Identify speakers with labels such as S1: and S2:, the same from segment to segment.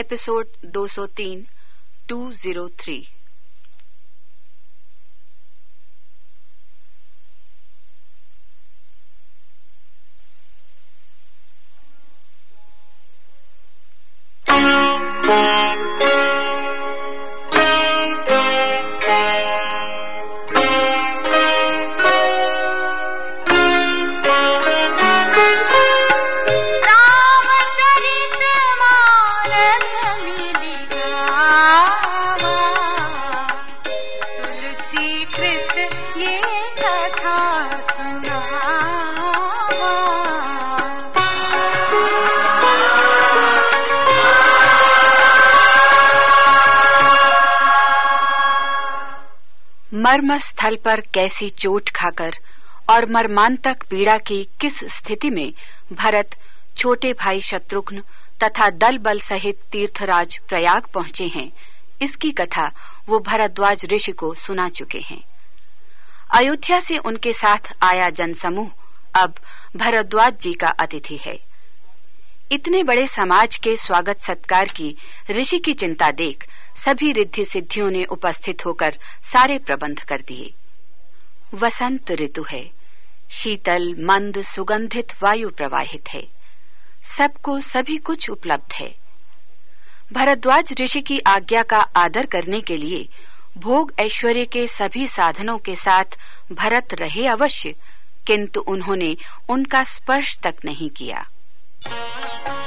S1: Episode 203 203 मर्म स्थल पर कैसी चोट खाकर और मर्मांतक पीड़ा की किस स्थिति में भरत छोटे भाई शत्रुघ्न तथा दल बल सहित तीर्थराज प्रयाग पहुँचे हैं, इसकी कथा वो भरद्वाज ऋषि को सुना चुके हैं। अयोध्या से उनके साथ आया जनसमूह, अब भरद्वाज जी का अतिथि है। इतने बड़े समाज के स्वागत सत्कार की ऋषि की चिंता देख सभी रिद्धि सिद्धियों ने उपस्थित होकर सारे प्रबंध कर दिए। वसंत ऋतु है। शीतल, मंद, सुगंधित वायु प्रवाहित है। सबको सभी कुछ उपलब्ध है। भरद्वाज ऋषि की आज्ञा का आदर करने के लिए भोग ऐश्वर्य के सभी साधनों के साथ भरत रहे अवश्य, किंतु उन्होंने उनका स्पर्श तक नहीं किया।
S2: Thank you.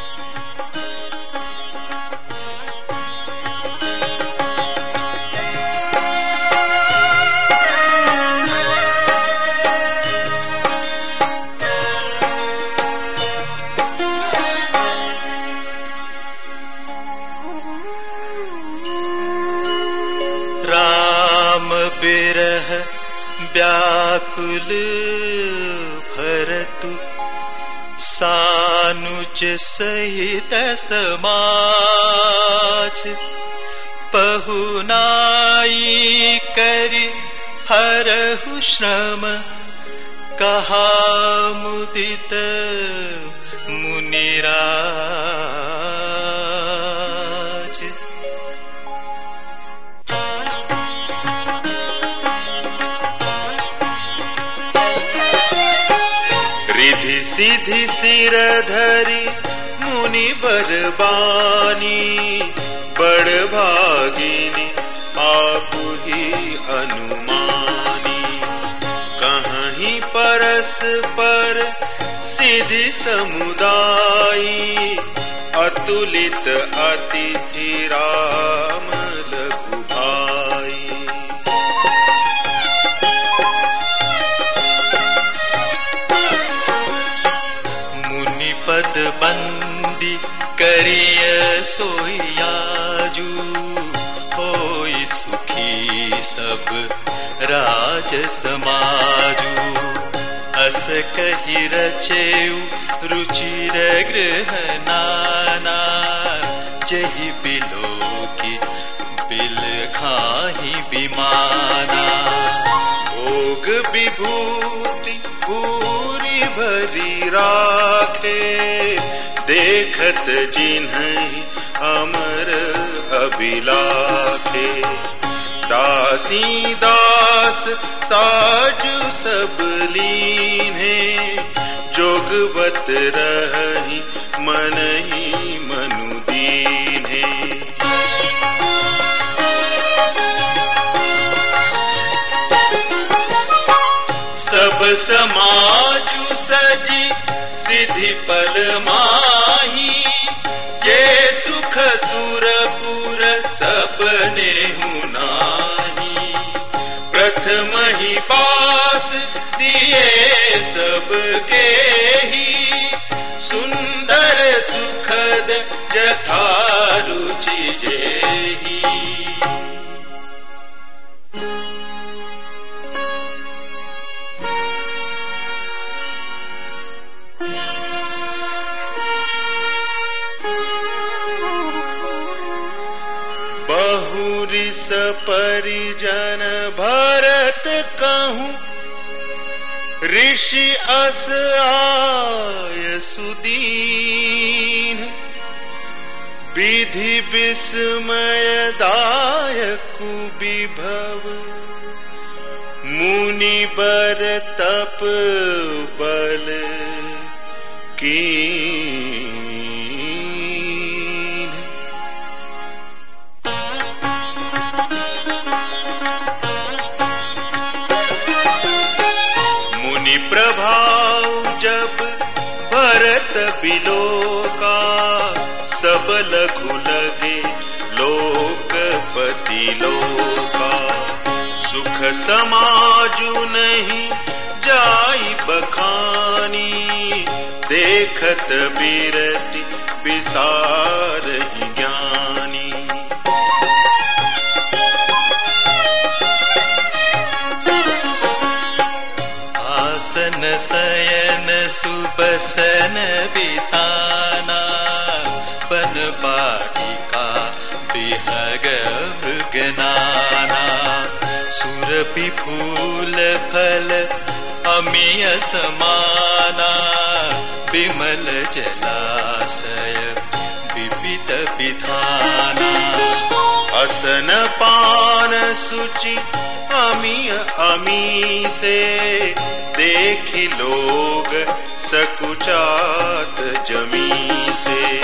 S2: सहित समाज पहुनाई करि हरहु श्रम कहा मुदित मुनिराज। रिधि सिधि सिर धरि मुनि बरबानी बड़ भागिनी आप ही अनुमानी। कहीं परस पर सिद्ध समुदाय अतुलित अतिथि मुनिपद बंदी करिय सोयाजू होई सुखी सब राज समाजू। अस कही रचेऊ रुचिर गृह नाना। जही बिलो की बिल खाही बिमाना। भोग भरी राखे देखत जिन्ह अमर अभिलाखे। दासी दास साज सब लीने जोगवत रही मन ही समाजु सजी सिद्धि पल माही। जे सुख सुरपुर सपने हुनाही प्रथम ही पास दिए सबके ही सुंदर सुखद जथा रुचि जेही परिजन भरत कहूँ, ऋषि अस आय सुदीन। विधि विस्मय विस्मयदायकु विभव। मुनि बर तप बल की भरत बिलो का सब लघु लगे लोकपति लोका। सुख समाजु नहीं जाई बखानी, देखत बिरति विसार
S3: सुबसन बिताना बन बाटिका बिहग मृगनाना सुरभि फूल फल अमीय समाना। विमल जलाशय विपित विधाना।
S2: असन पान सुचि अमी अमी से देख लोग सकुचात जमी से।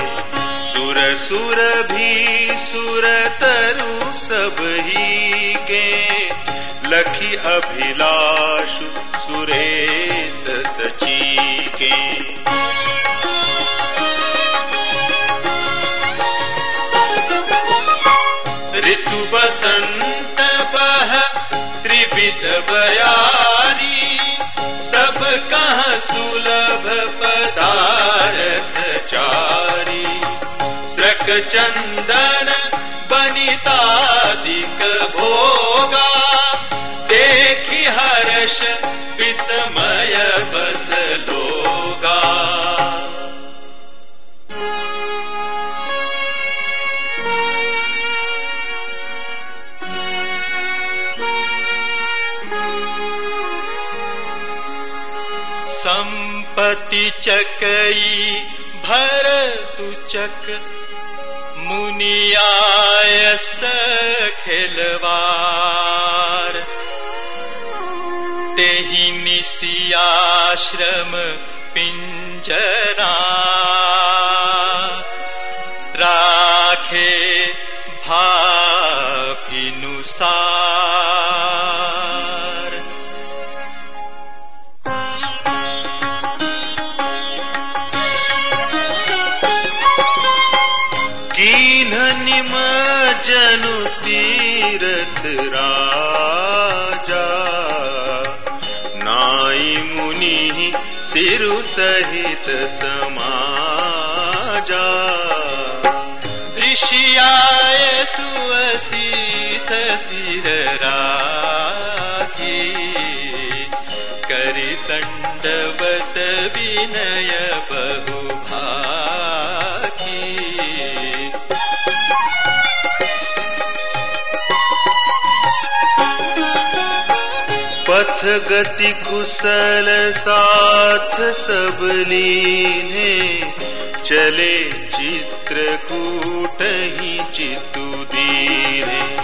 S2: सुर सुर भी सुर तरु सब ही के। लखी अभिलाष सुरेश सची के। ऋतु बसंत बह, त्रिविध बयारी चंदन बनितादिक भोगा। देखी हर्ष विस्मय बस लोगा।
S3: संपत्ति चकई भरतु चक मुनियायस खिलवार तेहि निशियाश्रम पिंजरा। राखे भाभिनुसार
S2: जनु तीरथ राजा। नाई मुनि सिरु सहित समाजा।
S3: ऋषियाय सुवसी ससिर राखी। करि दण्डवत विनय बहुभाखी
S2: पथ गति कुशल साथ सब चले चित्रकूट ही चितु दीने।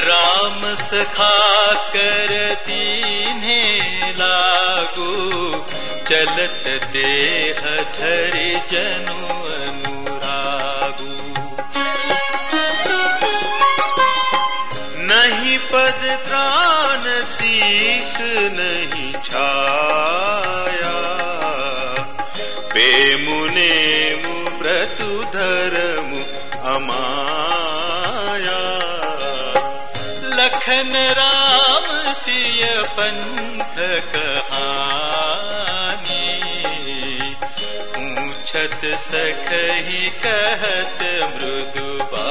S3: राम सखा कर दीन्हे लागू। चलत देह धरि जनु
S2: बेमुने मु व्रतु धर्म अमाया।
S3: लखन राम सिय पंथ कहानी पूछत सखही कहत मृदुबानी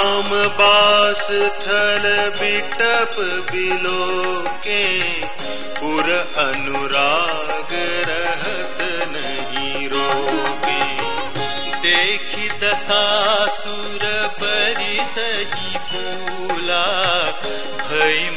S2: राम बास थल बिटप बिलो के, पुर अनुराग रहत नहीं रोके।
S3: देखि दशासुर बरि सही फूला, भई